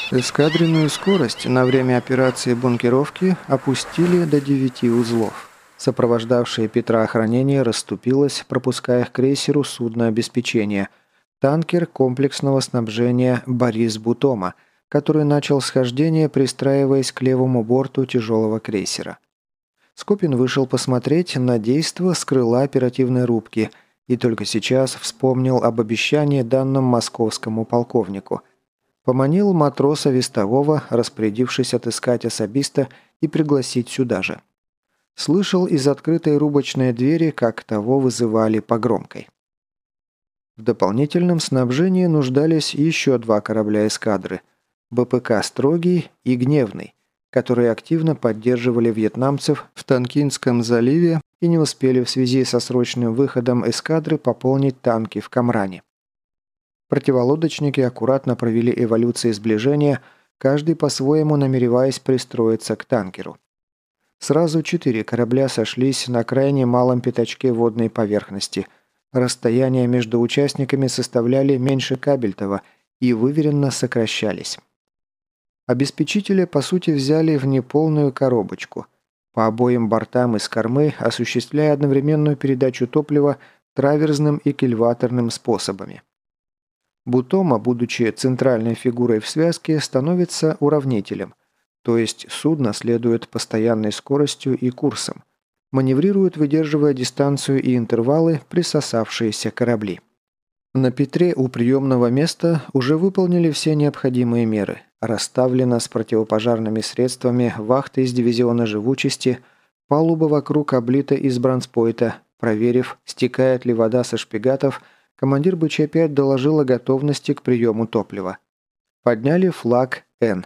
Эскадренную скорость на время операции бункеровки опустили до 9 узлов. Сопровождавшее Петра охранение расступилось, пропуская к крейсеру судно обеспечения. Танкер комплексного снабжения «Борис Бутома», который начал схождение, пристраиваясь к левому борту тяжелого крейсера. Скопин вышел посмотреть на действо с крыла оперативной рубки и только сейчас вспомнил об обещании данном московскому полковнику – Поманил матроса вестового, распорядившись отыскать особиста и пригласить сюда же. Слышал из открытой рубочной двери, как того вызывали по громкой. В дополнительном снабжении нуждались еще два корабля эскадры – БПК «Строгий» и «Гневный», которые активно поддерживали вьетнамцев в Танкинском заливе и не успели в связи со срочным выходом эскадры пополнить танки в Камране. Противолодочники аккуратно провели эволюции сближения, каждый по-своему намереваясь пристроиться к танкеру. Сразу четыре корабля сошлись на крайне малом пятачке водной поверхности. Расстояния между участниками составляли меньше кабельтова и выверенно сокращались. Обеспечители, по сути, взяли в неполную коробочку. По обоим бортам из кормы, осуществляя одновременную передачу топлива траверзным и кильваторным способами. Бутома, будучи центральной фигурой в связке, становится уравнителем, то есть судно следует постоянной скоростью и курсом, маневрирует, выдерживая дистанцию и интервалы присосавшиеся корабли. На Петре у приемного места уже выполнили все необходимые меры. Расставлено с противопожарными средствами вахты из дивизиона живучести, палуба вокруг облита из бронспойта, проверив, стекает ли вода со шпигатов – командир БЧ-5 доложил о готовности к приему топлива. Подняли флаг «Н».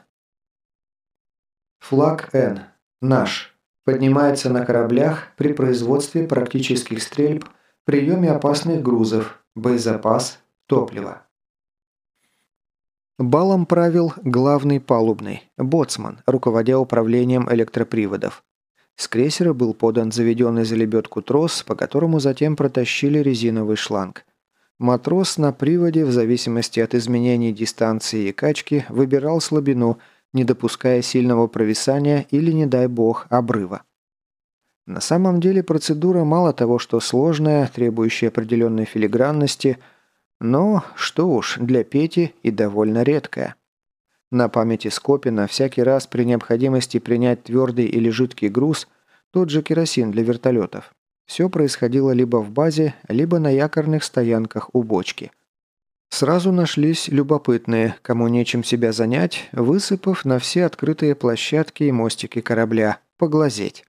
Флаг «Н». Наш. Поднимается на кораблях при производстве практических стрельб, приеме опасных грузов, боезапас, топливо. Балом правил главный палубный, боцман, руководя управлением электроприводов. С крейсера был подан заведенный за лебедку трос, по которому затем протащили резиновый шланг. Матрос на приводе, в зависимости от изменений дистанции и качки, выбирал слабину, не допуская сильного провисания или, не дай бог, обрыва. На самом деле процедура мало того, что сложная, требующая определенной филигранности, но, что уж, для Пети и довольно редкая. На памяти Скопина всякий раз при необходимости принять твердый или жидкий груз, тот же керосин для вертолетов, все происходило либо в базе, либо на якорных стоянках у бочки. Сразу нашлись любопытные, кому нечем себя занять, высыпав на все открытые площадки и мостики корабля, поглазеть.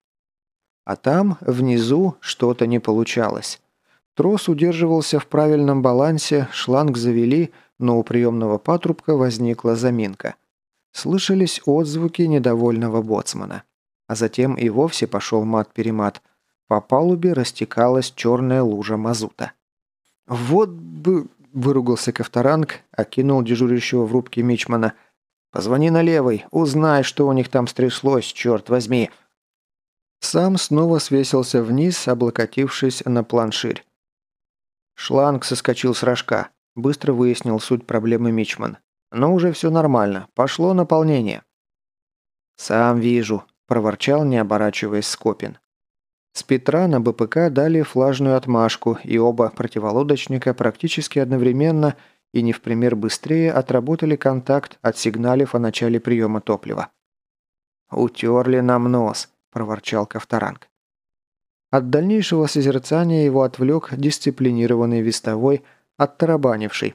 А там, внизу, что-то не получалось. Трос удерживался в правильном балансе, шланг завели, но у приемного патрубка возникла заминка. Слышались отзвуки недовольного боцмана. А затем и вовсе пошел мат-перемат – по палубе растекалась черная лужа мазута. «Вот бы...» – выругался Ковторанг, окинул дежурящего в рубке Мичмана. «Позвони на левый, узнай, что у них там стряслось, черт возьми!» Сам снова свесился вниз, облокотившись на планширь. Шланг соскочил с рожка. Быстро выяснил суть проблемы Мичман. «Но уже все нормально. Пошло наполнение». «Сам вижу», – проворчал, не оборачиваясь Скопин. С Петра на БПК дали флажную отмашку, и оба противолодочника практически одновременно и не в пример быстрее отработали контакт, отсигналив о начале приема топлива. «Утерли нам нос», – проворчал Ковторанг. От дальнейшего созерцания его отвлек дисциплинированный вестовой, оттарабанивший.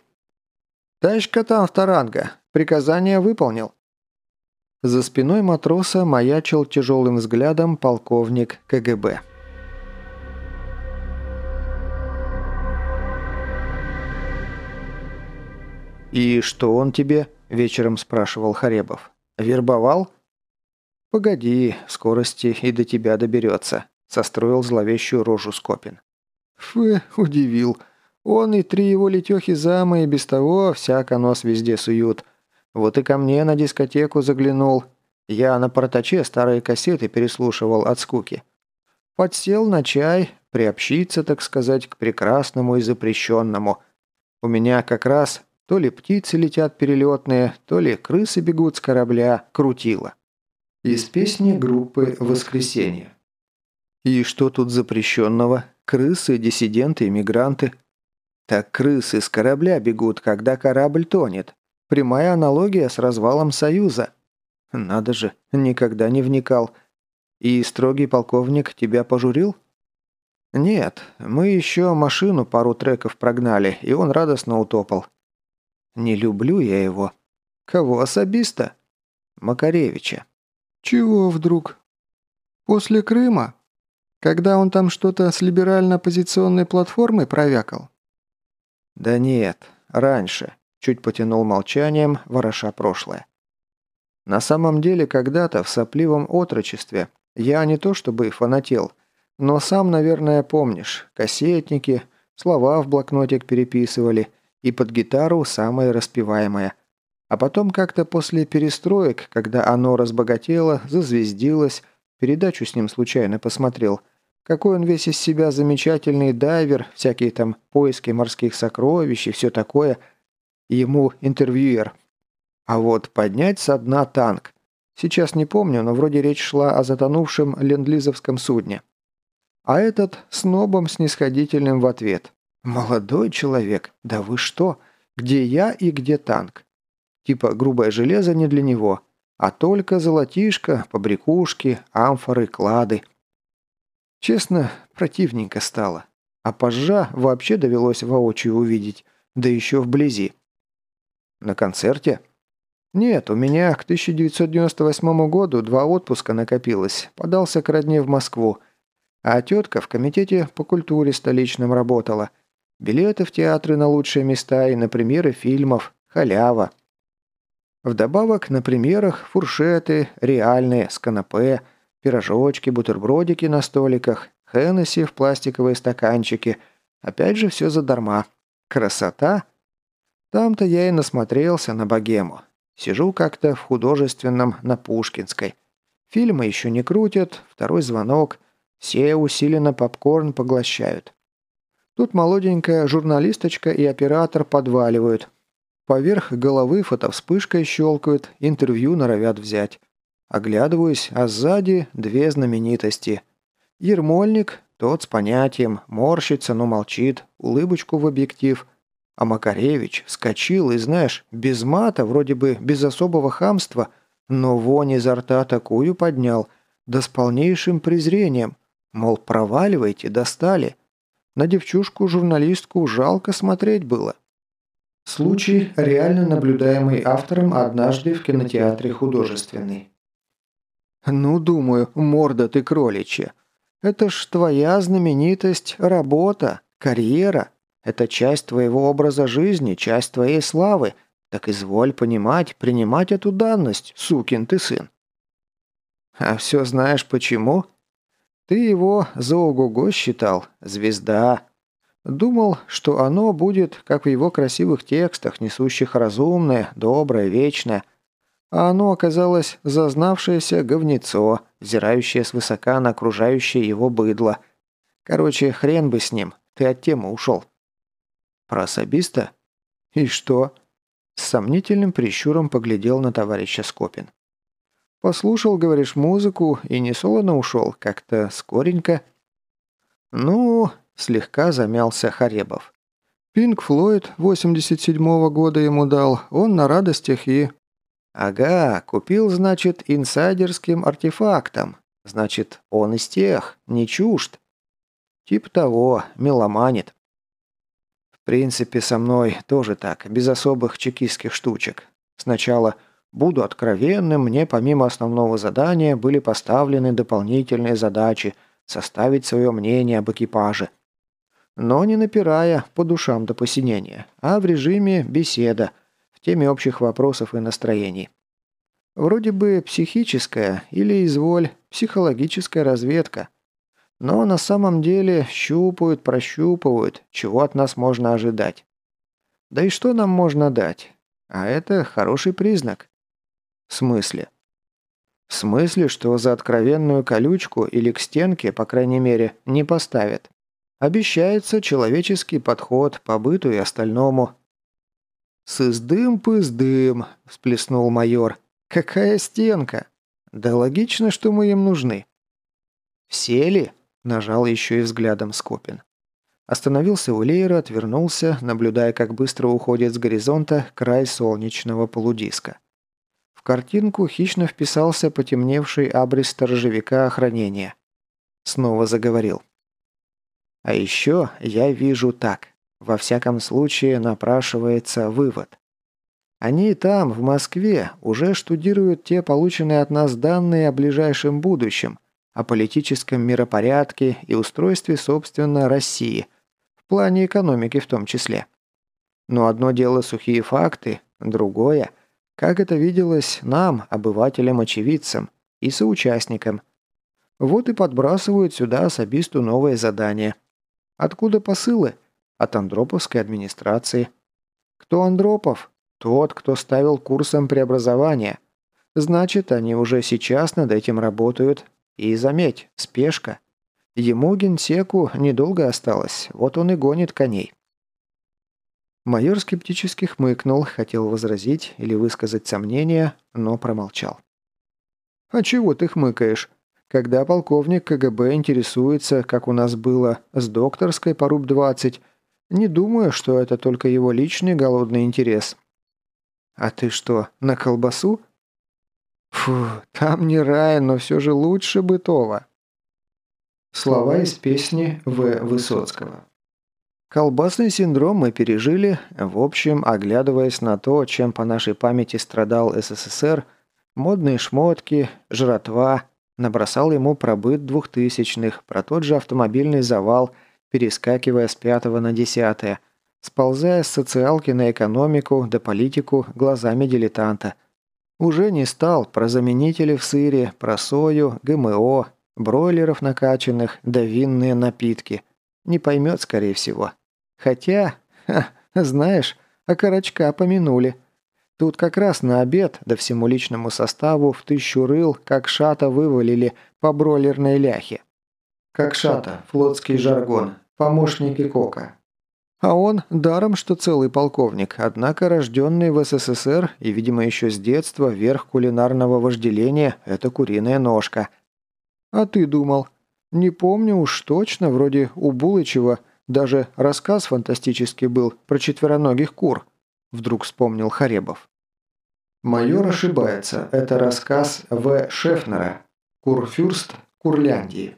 «Товарищ капитан Вторанга, приказание выполнил». За спиной матроса маячил тяжелым взглядом полковник КГБ. «И что он тебе?» – вечером спрашивал Харебов. «Вербовал?» «Погоди, скорости и до тебя доберется», – состроил зловещую рожу Скопин. «Фы, удивил. Он и три его летехи зама и без того всяко нос везде суют. Вот и ко мне на дискотеку заглянул. Я на проточе старые кассеты переслушивал от скуки. Подсел на чай, приобщиться, так сказать, к прекрасному и запрещенному. У меня как раз то ли птицы летят перелетные, то ли крысы бегут с корабля, крутило. Из песни группы «Воскресенье». И что тут запрещенного? Крысы, диссиденты, иммигранты. Так крысы с корабля бегут, когда корабль тонет. Прямая аналогия с развалом Союза. Надо же, никогда не вникал. И строгий полковник тебя пожурил? Нет, мы еще машину пару треков прогнали, и он радостно утопал. Не люблю я его. Кого особиста? Макаревича. Чего вдруг? После Крыма? Когда он там что-то с либерально-оппозиционной платформой провякал? Да нет, раньше. Чуть потянул молчанием, вороша прошлое. На самом деле, когда-то в сопливом отрочестве я не то чтобы фанател, но сам, наверное, помнишь, кассетники, слова в блокнотик переписывали, и под гитару самое распеваемое. А потом как-то после перестроек, когда оно разбогатело, зазвездилось, передачу с ним случайно посмотрел, какой он весь из себя замечательный дайвер, всякие там поиски морских сокровищ и все такое. Ему интервьюер. А вот поднять со дна танк. Сейчас не помню, но вроде речь шла о затонувшем ленд-лизовском судне. А этот с нобом снисходительным в ответ. «Молодой человек, да вы что? Где я и где танк? Типа грубое железо не для него, а только золотишко, побрякушки, амфоры, клады. Честно, противненько стало. А пожжа вообще довелось воочию увидеть, да еще вблизи. На концерте? Нет, у меня к 1998 году два отпуска накопилось. Подался к родне в Москву. А тетка в комитете по культуре столичном работала. Билеты в театры на лучшие места и на премьеры фильмов. Халява. Вдобавок на премьерах фуршеты, реальные, с канапе, пирожочки, бутербродики на столиках, Хеннесси в пластиковые стаканчики. Опять же все задарма. Красота? Там-то я и насмотрелся на богему. Сижу как-то в художественном на Пушкинской. Фильмы еще не крутят, второй звонок. Все усиленно попкорн поглощают. Тут молоденькая журналисточка и оператор подваливают. Поверх головы фотовспышкой щелкают, интервью норовят взять. Оглядываюсь, а сзади две знаменитости. Ермольник, тот с понятием, морщится, но молчит, улыбочку в объектив – а Макаревич вскочил и, знаешь, без мата, вроде бы без особого хамства, но вонь изо рта такую поднял, да с полнейшим презрением. Мол, проваливайте, достали. На девчушку-журналистку жалко смотреть было. Случай, реально наблюдаемый автором однажды в кинотеатре художественный. «Ну, думаю, морда ты кроличья. Это ж твоя знаменитость, работа, карьера. Это часть твоего образа жизни, часть твоей славы. Так изволь понимать, принимать эту данность, сукин ты сын. А все знаешь почему? Ты его за ого-го считал, звезда. Думал, что оно будет, как в его красивых текстах, несущих разумное, доброе, вечное. А оно оказалось зазнавшееся говнецо, взирающее свысока на окружающее его быдло. Короче, хрен бы с ним, ты от темы ушел. Про особиста? И что? С сомнительным прищуром поглядел на товарища Скопин. Послушал, говоришь, музыку и не солоно ушел, как-то скоренько. Ну, слегка замялся Харебов. Пинк Флойд 87-го года ему дал, он на радостях и... Ага, купил, значит, инсайдерским артефактом. Значит, он из тех, не чужд. Тип того, меломанит принципе, со мной тоже так, без особых чекистских штучек. Сначала буду откровенным, мне помимо основного задания были поставлены дополнительные задачи составить свое мнение об экипаже. Но не напирая по душам до посинения, а в режиме беседа, в теме общих вопросов и настроений. Вроде бы психическая или, изволь, психологическая разведка – но на самом деле щупают, прощупывают, чего от нас можно ожидать. Да и что нам можно дать? А это хороший признак. В смысле? В смысле, что за откровенную колючку или к стенке, по крайней мере, не поставят. Обещается человеческий подход по быту и остальному. «Сыздым-пыздым», – всплеснул майор. «Какая стенка? Да логично, что мы им нужны». «Все ли?» Нажал еще и взглядом Скопин. Остановился у Лейера, отвернулся, наблюдая, как быстро уходит с горизонта край солнечного полудиска. В картинку хищно вписался потемневший абрис сторожевика охранения. Снова заговорил. А еще я вижу так. Во всяком случае напрашивается вывод. Они там, в Москве, уже штудируют те полученные от нас данные о ближайшем будущем, о политическом миропорядке и устройстве, собственно, России, в плане экономики в том числе. Но одно дело сухие факты, другое – как это виделось нам, обывателям-очевидцам и соучастникам. Вот и подбрасывают сюда особисту новое задание. Откуда посылы? От Андроповской администрации. Кто Андропов? Тот, кто ставил курсом преобразования. Значит, они уже сейчас над этим работают и заметь, спешка. Ему генсеку недолго осталось, вот он и гонит коней. Майор скептически хмыкнул, хотел возразить или высказать сомнения, но промолчал. «А чего ты хмыкаешь? Когда полковник КГБ интересуется, как у нас было с докторской по РУБ-20, Не думаю, что это только его личный голодный интерес. А ты что, на колбасу? Фу, там не рай, но все же лучше бытово. Слова из песни В. Высоцкого. Колбасный синдром мы пережили, в общем, оглядываясь на то, чем по нашей памяти страдал СССР, модные шмотки, жратва, набросал ему про двухтысячных, про тот же автомобильный завал, перескакивая с пятого на десятое, сползая с социалки на экономику да политику глазами дилетанта. Уже не стал про заменители в сыре, про сою, ГМО, бройлеров накачанных да винные напитки. Не поймет, скорее всего. Хотя, ха, знаешь, окорочка помянули. Тут как раз на обед, да всему личному составу в тысячу рыл, как шата вывалили по бройлерной ляхе. Как шата, флотский жаргон, помощники Кока. А он даром, что целый полковник, однако рожденный в СССР и, видимо, еще с детства верх кулинарного вожделения – это куриная ножка. А ты думал? Не помню уж точно, вроде у Булычева – даже рассказ фантастический был про четвероногих кур», – вдруг вспомнил Харебов. «Майор ошибается. Это рассказ В. Шефнера. Курфюрст Курляндии».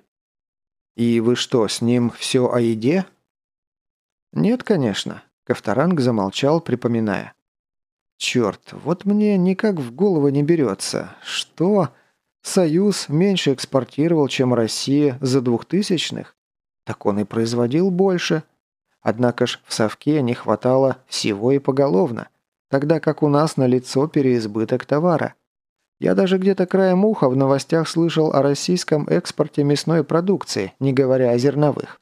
«И вы что, с ним все о еде?» «Нет, конечно», – Ковторанг замолчал, припоминая. «Черт, вот мне никак в голову не берется. Что? Союз меньше экспортировал, чем Россия за двухтысячных? так он и производил больше. Однако ж в совке не хватало всего и поголовно, тогда как у нас на лицо переизбыток товара. Я даже где-то краем уха в новостях слышал о российском экспорте мясной продукции, не говоря о зерновых.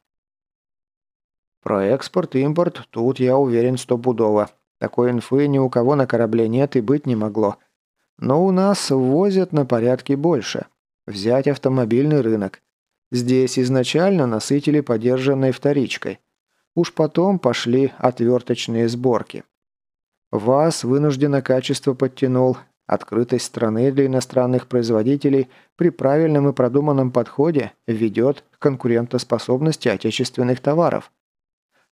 Про экспорт и импорт тут я уверен стопудово. Такой инфы ни у кого на корабле нет и быть не могло. Но у нас ввозят на порядке больше. Взять автомобильный рынок. Здесь изначально насытили подержанной вторичкой. Уж потом пошли отверточные сборки. ВАЗ вынужденно качество подтянул. Открытость страны для иностранных производителей при правильном и продуманном подходе ведет к конкурентоспособности отечественных товаров.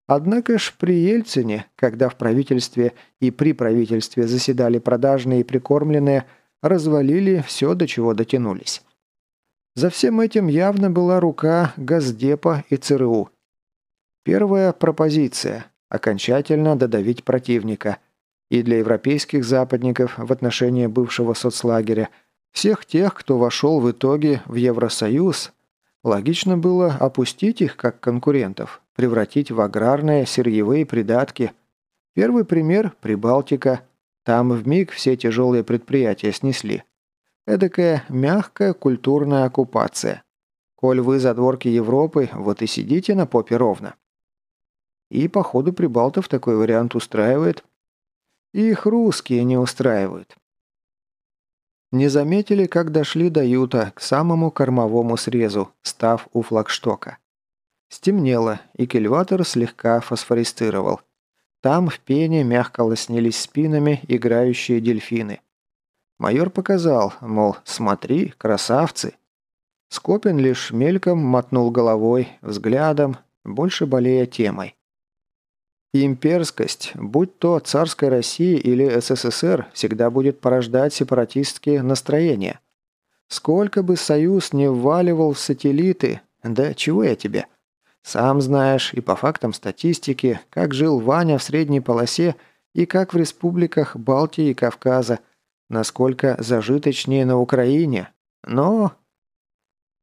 Однако ж при Ельцине, когда в правительстве и при правительстве заседали продажные и прикормленные, развалили все, до чего дотянулись. За всем этим явно была рука Газдепа и ЦРУ. Первая пропозиция – окончательно додавить противника. И для европейских западников в отношении бывшего соцлагеря, всех тех, кто вошел в итоге в Евросоюз, логично было опустить их как конкурентов, превратить в аграрные сырьевые придатки. Первый пример – Прибалтика. Там в миг все тяжелые предприятия снесли. Эдакая мягкая культурная оккупация. Коль вы задворки Европы, вот и сидите на попе ровно. И, походу, прибалтов такой вариант устраивает. Их русские не устраивают. Не заметили, как дошли до Юта, к самому кормовому срезу, став у флагштока. Стемнело, и кильватор слегка фосфористировал. Там в пене мягко лоснились спинами играющие дельфины. Майор показал, мол, смотри, красавцы. Скопин лишь мельком мотнул головой, взглядом, больше болея темой. Имперскость, будь то царской России или СССР, всегда будет порождать сепаратистские настроения. Сколько бы Союз не вваливал в сателлиты, да чего я тебе? Сам знаешь, и по фактам статистики, как жил Ваня в средней полосе и как в республиках Балтии и Кавказа – насколько зажиточнее на Украине. Но...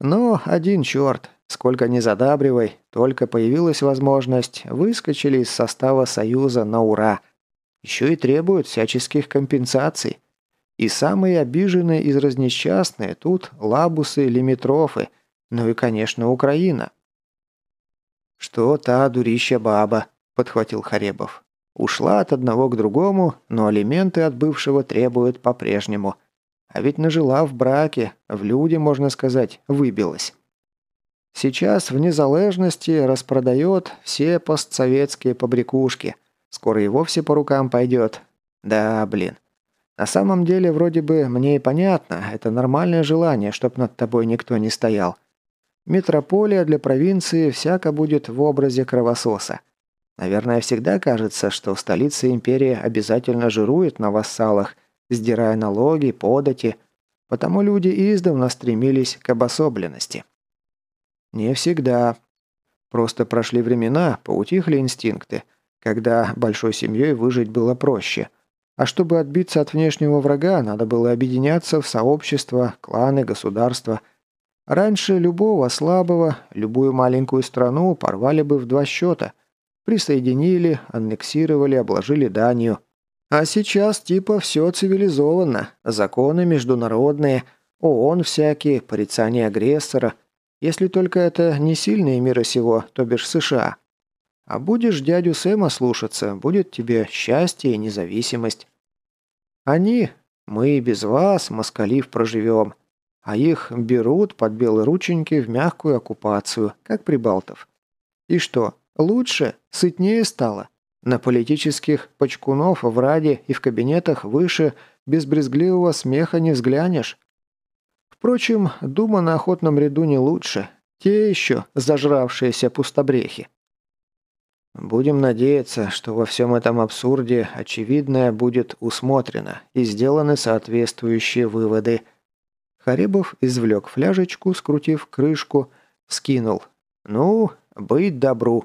Но один черт, сколько не задабривай, только появилась возможность, выскочили из состава Союза на ура. Еще и требуют всяческих компенсаций. И самые обиженные из разнесчастные тут лабусы, лимитрофы, ну и, конечно, Украина. «Что та дурища баба», — подхватил Харебов. Ушла от одного к другому, но алименты от бывшего требуют по-прежнему. А ведь нажила в браке, в люди, можно сказать, выбилась. Сейчас в незалежности распродает все постсоветские побрякушки. Скоро и вовсе по рукам пойдет. Да, блин. На самом деле, вроде бы, мне и понятно, это нормальное желание, чтоб над тобой никто не стоял. Метрополия для провинции всяко будет в образе кровососа. Наверное, всегда кажется, что в столице империи обязательно жирует на вассалах, сдирая налоги, подати, потому люди издавна стремились к обособленности. Не всегда. Просто прошли времена, поутихли инстинкты, когда большой семьей выжить было проще. А чтобы отбиться от внешнего врага, надо было объединяться в сообщества, кланы, государства. Раньше любого слабого, любую маленькую страну порвали бы в два счета. Присоединили, аннексировали, обложили данью. А сейчас типа все цивилизованно. Законы международные, ООН всякие, порицание агрессора. Если только это не сильные мира сего, то бишь США. А будешь дядю Сэма слушаться, будет тебе счастье и независимость. Они, мы без вас, москалив, проживем. А их берут под белые рученьки в мягкую оккупацию, как прибалтов. И что, лучше, сытнее стало? На политических почкунов в Раде и в кабинетах выше без брезгливого смеха не взглянешь. Впрочем, Дума на охотном ряду не лучше. Те еще зажравшиеся пустобрехи. Будем надеяться, что во всем этом абсурде очевидное будет усмотрено и сделаны соответствующие выводы. Харибов извлек фляжечку, скрутив крышку, скинул. «Ну, быть добру».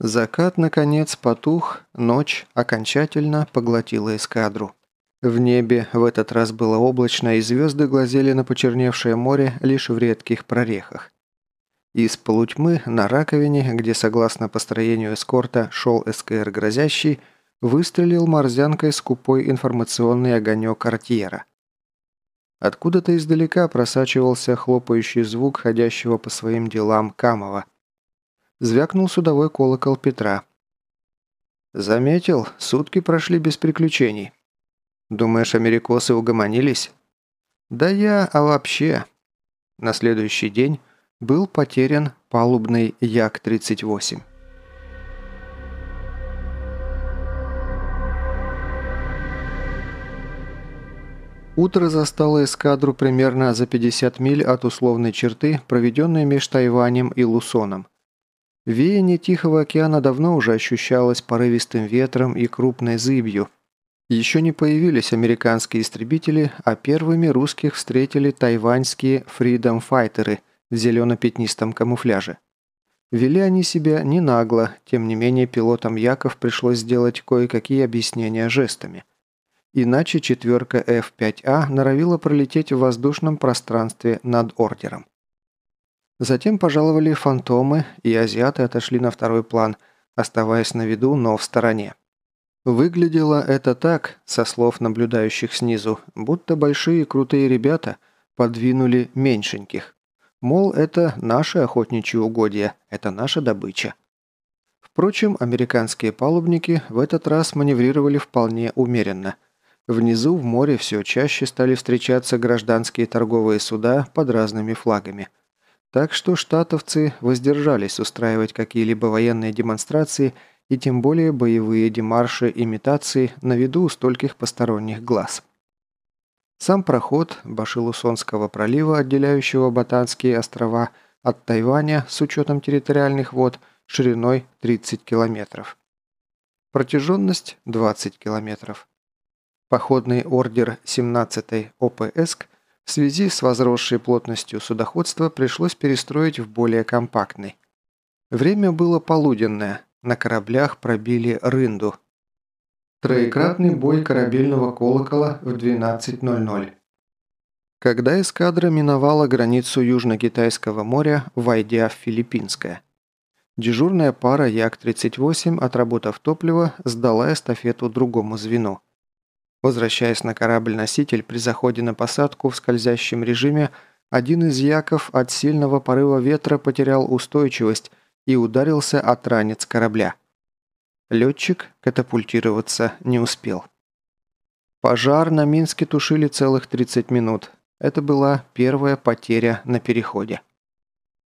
Закат, наконец, потух, ночь окончательно поглотила эскадру. В небе в этот раз было облачно, и звезды глазели на почерневшее море лишь в редких прорехах. Из полутьмы на раковине, где согласно построению эскорта шел СКР «Грозящий», выстрелил морзянкой скупой информационный огонек артьера. Откуда-то издалека просачивался хлопающий звук ходящего по своим делам Камова. Звякнул судовой колокол Петра. «Заметил, сутки прошли без приключений. Думаешь, америкосы угомонились?» «Да я, а вообще...» На следующий день был потерян палубный Як-38. Утро застало эскадру примерно за 50 миль от условной черты, проведенной между Тайванем и Лусоном. Веяние Тихого океана давно уже ощущалось порывистым ветром и крупной зыбью. Еще не появились американские истребители, а первыми русских встретили тайваньские «фридом-файтеры», в зелено-пятнистом камуфляже. Вели они себя не нагло, тем не менее пилотам Яков пришлось сделать кое-какие объяснения жестами. Иначе четверка F-5A норовила пролететь в воздушном пространстве над ордером. Затем пожаловали фантомы, и азиаты отошли на второй план, оставаясь на виду, но в стороне. Выглядело это так, со слов наблюдающих снизу, будто большие крутые ребята подвинули меньшеньких. Мол, это наши охотничьи угодья, это наша добыча. Впрочем, американские палубники в этот раз маневрировали вполне умеренно. Внизу в море все чаще стали встречаться гражданские торговые суда под разными флагами. Так что штатовцы воздержались устраивать какие-либо военные демонстрации и тем более боевые демарши имитации на виду у стольких посторонних глаз. Сам проход Башилусонского пролива, отделяющего Ботанские острова от Тайваня с учетом территориальных вод, шириной 30 километров. Протяженность 20 километров. Походный ордер 17-й ОПСК в связи с возросшей плотностью судоходства пришлось перестроить в более компактный. Время было полуденное, на кораблях пробили рынду – Троекратный бой корабельного колокола в 12.00. Когда эскадра миновала границу Южно-Китайского моря, войдя в Филиппинское. Дежурная пара Як-38, отработав топливо, сдала эстафету другому звену. Возвращаясь на корабль-носитель при заходе на посадку в скользящем режиме, один из яков от сильного порыва ветра потерял устойчивость и ударился от ранец корабля. Летчик катапультироваться не успел. Пожар на Минске тушили целых 30 минут. Это была первая потеря на переходе.